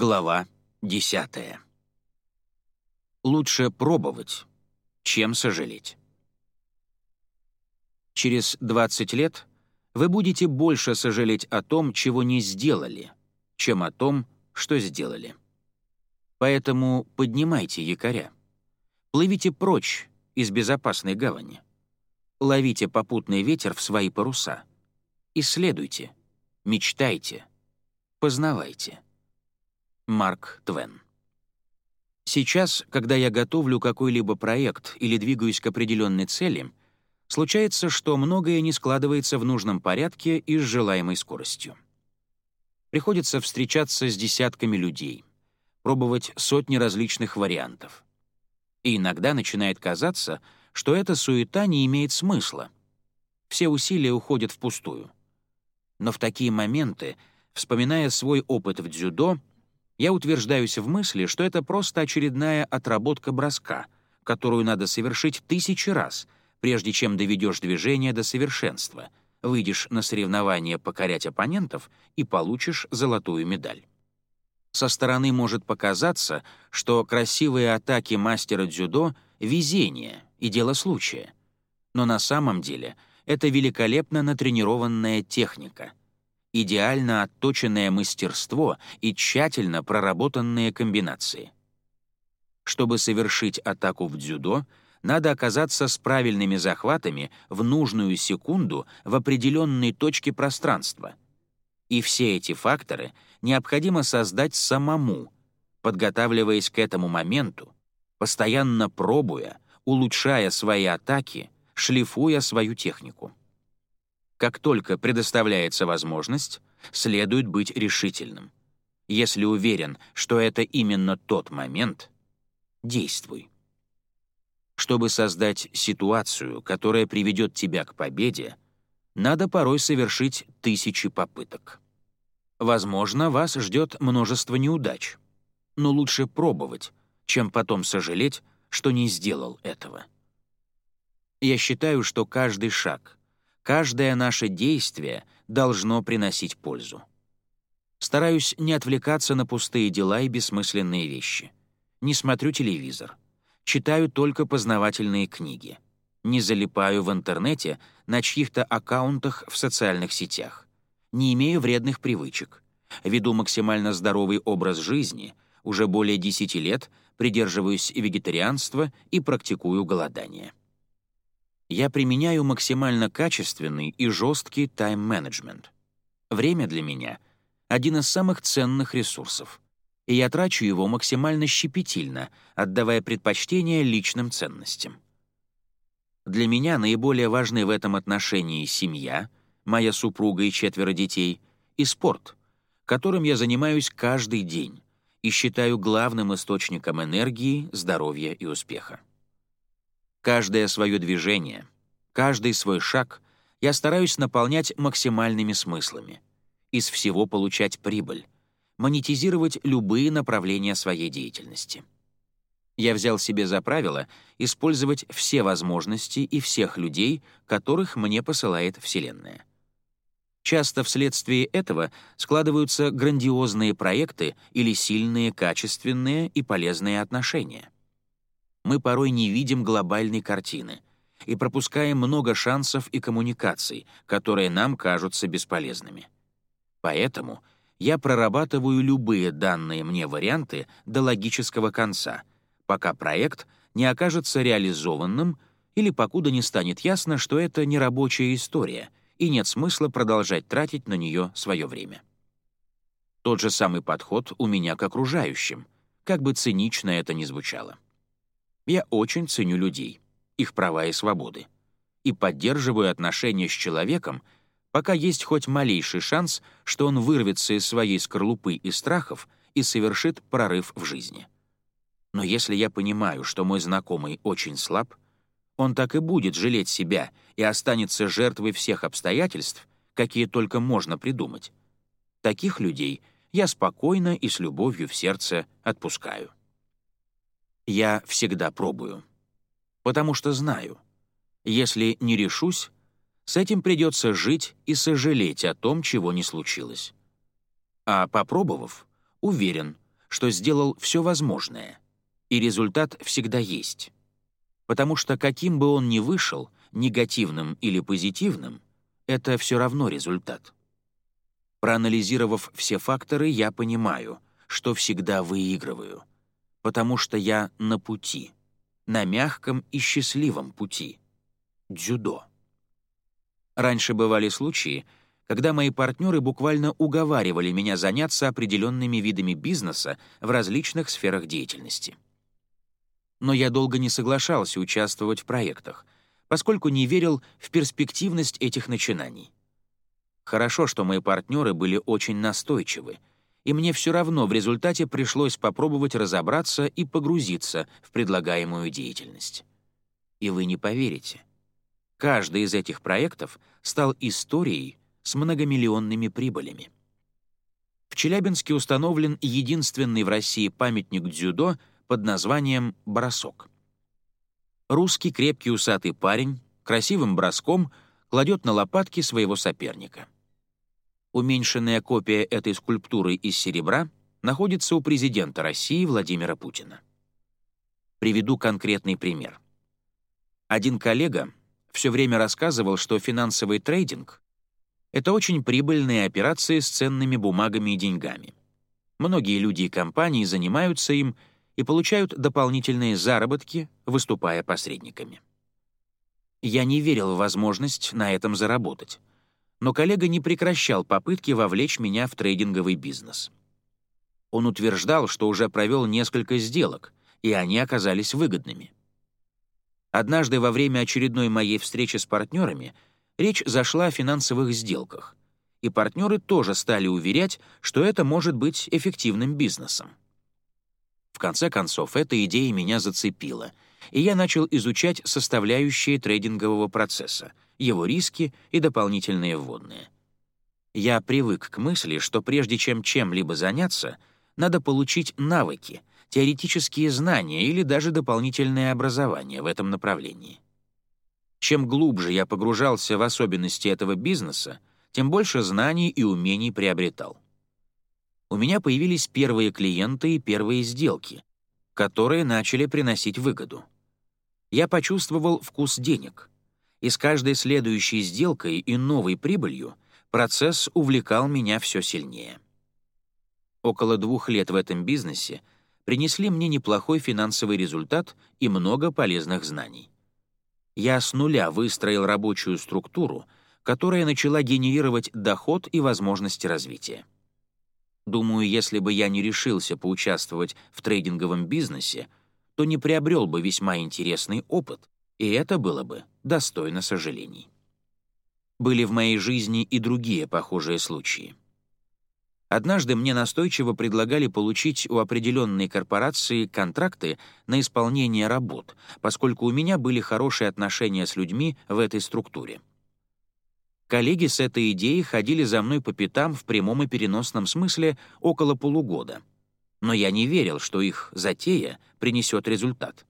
Глава 10. Лучше пробовать, чем сожалеть. Через 20 лет вы будете больше сожалеть о том, чего не сделали, чем о том, что сделали. Поэтому поднимайте якоря. Плывите прочь из безопасной гавани. Ловите попутный ветер в свои паруса. Исследуйте, мечтайте, познавайте. Марк Твен Сейчас, когда я готовлю какой-либо проект или двигаюсь к определенной цели, случается, что многое не складывается в нужном порядке и с желаемой скоростью. Приходится встречаться с десятками людей, пробовать сотни различных вариантов. И иногда начинает казаться, что эта суета не имеет смысла. Все усилия уходят впустую. Но в такие моменты, вспоминая свой опыт в дзюдо, я утверждаюсь в мысли, что это просто очередная отработка броска, которую надо совершить тысячи раз, прежде чем доведешь движение до совершенства, выйдешь на соревнования покорять оппонентов и получишь золотую медаль. Со стороны может показаться, что красивые атаки мастера дзюдо — везение и дело случая. Но на самом деле это великолепно натренированная техника — идеально отточенное мастерство и тщательно проработанные комбинации. Чтобы совершить атаку в дзюдо, надо оказаться с правильными захватами в нужную секунду в определенной точке пространства. И все эти факторы необходимо создать самому, подготавливаясь к этому моменту, постоянно пробуя, улучшая свои атаки, шлифуя свою технику. Как только предоставляется возможность, следует быть решительным. Если уверен, что это именно тот момент, действуй. Чтобы создать ситуацию, которая приведет тебя к победе, надо порой совершить тысячи попыток. Возможно, вас ждет множество неудач, но лучше пробовать, чем потом сожалеть, что не сделал этого. Я считаю, что каждый шаг — Каждое наше действие должно приносить пользу. Стараюсь не отвлекаться на пустые дела и бессмысленные вещи. Не смотрю телевизор. Читаю только познавательные книги. Не залипаю в интернете на чьих-то аккаунтах в социальных сетях. Не имею вредных привычек. Веду максимально здоровый образ жизни. Уже более 10 лет придерживаюсь вегетарианства и практикую голодание я применяю максимально качественный и жесткий тайм-менеджмент. Время для меня — один из самых ценных ресурсов, и я трачу его максимально щепетильно, отдавая предпочтение личным ценностям. Для меня наиболее важны в этом отношении семья, моя супруга и четверо детей, и спорт, которым я занимаюсь каждый день и считаю главным источником энергии, здоровья и успеха. Каждое свое движение, каждый свой шаг я стараюсь наполнять максимальными смыслами. Из всего получать прибыль, монетизировать любые направления своей деятельности. Я взял себе за правило использовать все возможности и всех людей, которых мне посылает Вселенная. Часто вследствие этого складываются грандиозные проекты или сильные, качественные и полезные отношения — мы порой не видим глобальной картины и пропускаем много шансов и коммуникаций, которые нам кажутся бесполезными. Поэтому я прорабатываю любые данные мне варианты до логического конца, пока проект не окажется реализованным или покуда не станет ясно, что это не рабочая история и нет смысла продолжать тратить на нее свое время. Тот же самый подход у меня к окружающим, как бы цинично это ни звучало. Я очень ценю людей, их права и свободы, и поддерживаю отношения с человеком, пока есть хоть малейший шанс, что он вырвется из своей скорлупы и страхов и совершит прорыв в жизни. Но если я понимаю, что мой знакомый очень слаб, он так и будет жалеть себя и останется жертвой всех обстоятельств, какие только можно придумать. Таких людей я спокойно и с любовью в сердце отпускаю я всегда пробую. Потому что знаю, если не решусь, с этим придется жить и сожалеть о том, чего не случилось. А попробовав, уверен, что сделал все возможное, и результат всегда есть. Потому что каким бы он ни вышел, негативным или позитивным, это все равно результат. Проанализировав все факторы, я понимаю, что всегда выигрываю, потому что я на пути, на мягком и счастливом пути. Дзюдо. Раньше бывали случаи, когда мои партнеры буквально уговаривали меня заняться определенными видами бизнеса в различных сферах деятельности. Но я долго не соглашался участвовать в проектах, поскольку не верил в перспективность этих начинаний. Хорошо, что мои партнеры были очень настойчивы, и мне все равно в результате пришлось попробовать разобраться и погрузиться в предлагаемую деятельность. И вы не поверите. Каждый из этих проектов стал историей с многомиллионными прибылями. В Челябинске установлен единственный в России памятник дзюдо под названием «Бросок». Русский крепкий усатый парень красивым броском кладет на лопатки своего соперника — Уменьшенная копия этой скульптуры из серебра находится у президента России Владимира Путина. Приведу конкретный пример. Один коллега все время рассказывал, что финансовый трейдинг — это очень прибыльные операции с ценными бумагами и деньгами. Многие люди и компании занимаются им и получают дополнительные заработки, выступая посредниками. Я не верил в возможность на этом заработать но коллега не прекращал попытки вовлечь меня в трейдинговый бизнес. Он утверждал, что уже провел несколько сделок, и они оказались выгодными. Однажды во время очередной моей встречи с партнерами речь зашла о финансовых сделках, и партнеры тоже стали уверять, что это может быть эффективным бизнесом. В конце концов, эта идея меня зацепила, и я начал изучать составляющие трейдингового процесса — его риски и дополнительные вводные. Я привык к мысли, что прежде чем чем-либо заняться, надо получить навыки, теоретические знания или даже дополнительное образование в этом направлении. Чем глубже я погружался в особенности этого бизнеса, тем больше знаний и умений приобретал. У меня появились первые клиенты и первые сделки, которые начали приносить выгоду. Я почувствовал вкус денег — и с каждой следующей сделкой и новой прибылью процесс увлекал меня все сильнее. Около двух лет в этом бизнесе принесли мне неплохой финансовый результат и много полезных знаний. Я с нуля выстроил рабочую структуру, которая начала генерировать доход и возможности развития. Думаю, если бы я не решился поучаствовать в трейдинговом бизнесе, то не приобрел бы весьма интересный опыт, и это было бы достойно сожалений. Были в моей жизни и другие похожие случаи. Однажды мне настойчиво предлагали получить у определенной корпорации контракты на исполнение работ, поскольку у меня были хорошие отношения с людьми в этой структуре. Коллеги с этой идеей ходили за мной по пятам в прямом и переносном смысле около полугода. Но я не верил, что их затея принесет результат.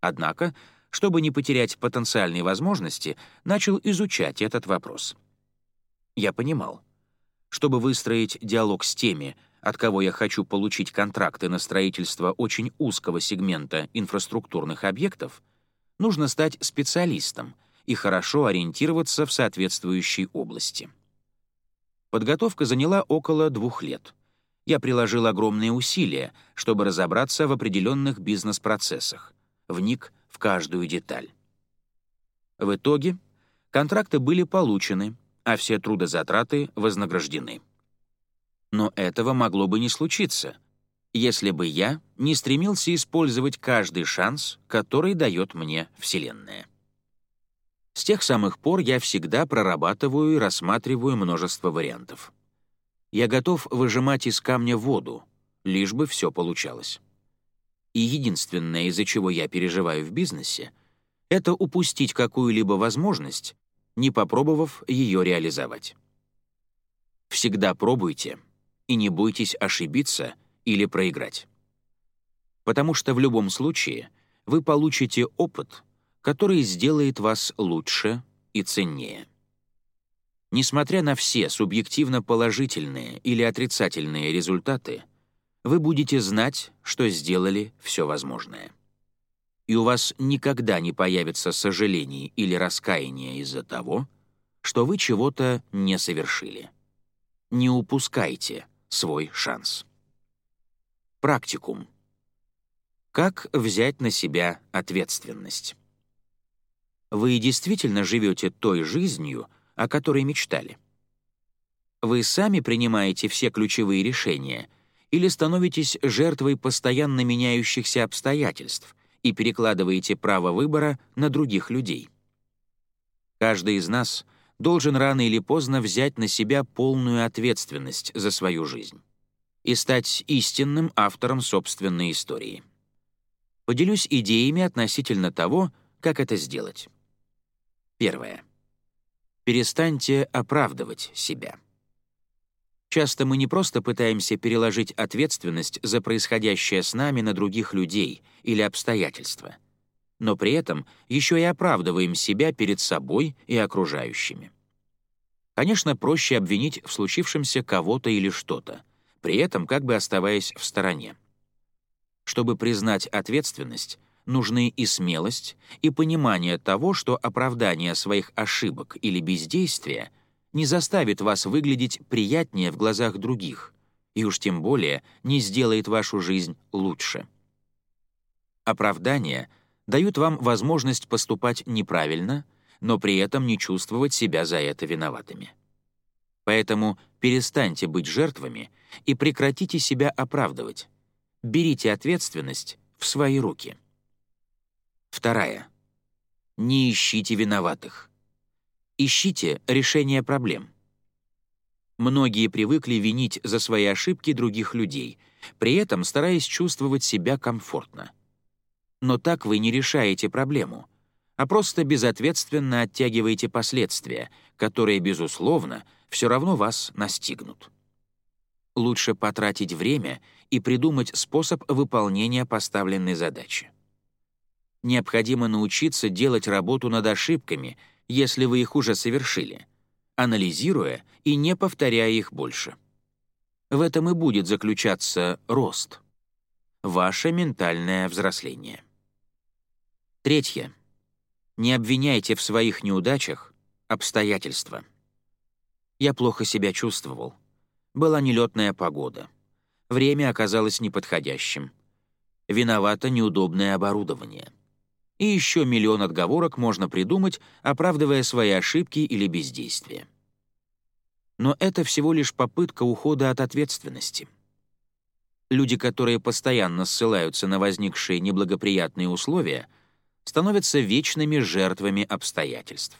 Однако чтобы не потерять потенциальные возможности, начал изучать этот вопрос. Я понимал, чтобы выстроить диалог с теми, от кого я хочу получить контракты на строительство очень узкого сегмента инфраструктурных объектов, нужно стать специалистом и хорошо ориентироваться в соответствующей области. Подготовка заняла около двух лет. Я приложил огромные усилия, чтобы разобраться в определенных бизнес-процессах, вник в каждую деталь. В итоге контракты были получены, а все трудозатраты вознаграждены. Но этого могло бы не случиться, если бы я не стремился использовать каждый шанс, который дает мне Вселенная. С тех самых пор я всегда прорабатываю и рассматриваю множество вариантов. Я готов выжимать из камня воду, лишь бы все получалось. И единственное, из-за чего я переживаю в бизнесе, это упустить какую-либо возможность, не попробовав ее реализовать. Всегда пробуйте и не бойтесь ошибиться или проиграть. Потому что в любом случае вы получите опыт, который сделает вас лучше и ценнее. Несмотря на все субъективно положительные или отрицательные результаты, вы будете знать, что сделали все возможное. И у вас никогда не появится сожалений или раскаяния из-за того, что вы чего-то не совершили. Не упускайте свой шанс. Практикум. Как взять на себя ответственность? Вы действительно живете той жизнью, о которой мечтали? Вы сами принимаете все ключевые решения или становитесь жертвой постоянно меняющихся обстоятельств и перекладываете право выбора на других людей? Каждый из нас должен рано или поздно взять на себя полную ответственность за свою жизнь и стать истинным автором собственной истории. Поделюсь идеями относительно того, как это сделать. Первое. Перестаньте оправдывать себя. Часто мы не просто пытаемся переложить ответственность за происходящее с нами на других людей или обстоятельства, но при этом еще и оправдываем себя перед собой и окружающими. Конечно, проще обвинить в случившемся кого-то или что-то — при этом как бы оставаясь в стороне. Чтобы признать ответственность, нужны и смелость, и понимание того, что оправдание своих ошибок или бездействия не заставит вас выглядеть приятнее в глазах других, и уж тем более не сделает вашу жизнь лучше. Оправдания дают вам возможность поступать неправильно, но при этом не чувствовать себя за это виноватыми. Поэтому перестаньте быть жертвами и прекратите себя оправдывать. Берите ответственность в свои руки. Вторая. Не ищите виноватых. Ищите решение проблем. Многие привыкли винить за свои ошибки других людей, при этом стараясь чувствовать себя комфортно. Но так вы не решаете проблему, а просто безответственно оттягиваете последствия, которые, безусловно, все равно вас настигнут. Лучше потратить время и придумать способ выполнения поставленной задачи. Необходимо научиться делать работу над ошибками, если вы их уже совершили, анализируя и не повторяя их больше. В этом и будет заключаться рост. Ваше ментальное взросление. Третье. Не обвиняйте в своих неудачах обстоятельства. Я плохо себя чувствовал. Была нелетная погода. Время оказалось неподходящим. Виновато неудобное оборудование. И еще миллион отговорок можно придумать, оправдывая свои ошибки или бездействие. Но это всего лишь попытка ухода от ответственности. Люди, которые постоянно ссылаются на возникшие неблагоприятные условия, становятся вечными жертвами обстоятельств.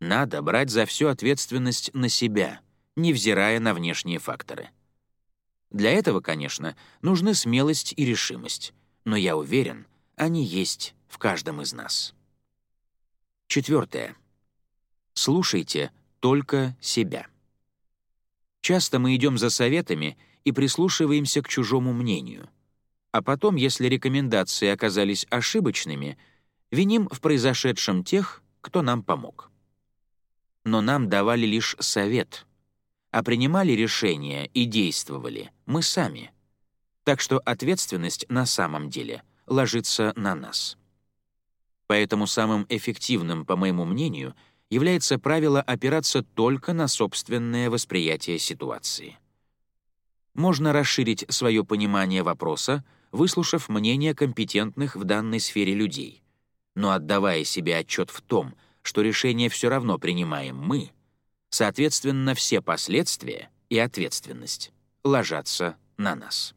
Надо брать за всю ответственность на себя, невзирая на внешние факторы. Для этого, конечно, нужны смелость и решимость, но я уверен, они есть в каждом из нас. Четвертое. Слушайте только себя. Часто мы идем за советами и прислушиваемся к чужому мнению. А потом, если рекомендации оказались ошибочными, виним в произошедшем тех, кто нам помог но нам давали лишь совет, а принимали решения и действовали мы сами. Так что ответственность на самом деле ложится на нас. Поэтому самым эффективным, по моему мнению, является правило опираться только на собственное восприятие ситуации. Можно расширить свое понимание вопроса, выслушав мнение компетентных в данной сфере людей, но отдавая себе отчет в том, что решение все равно принимаем мы, соответственно, все последствия и ответственность ложатся на нас.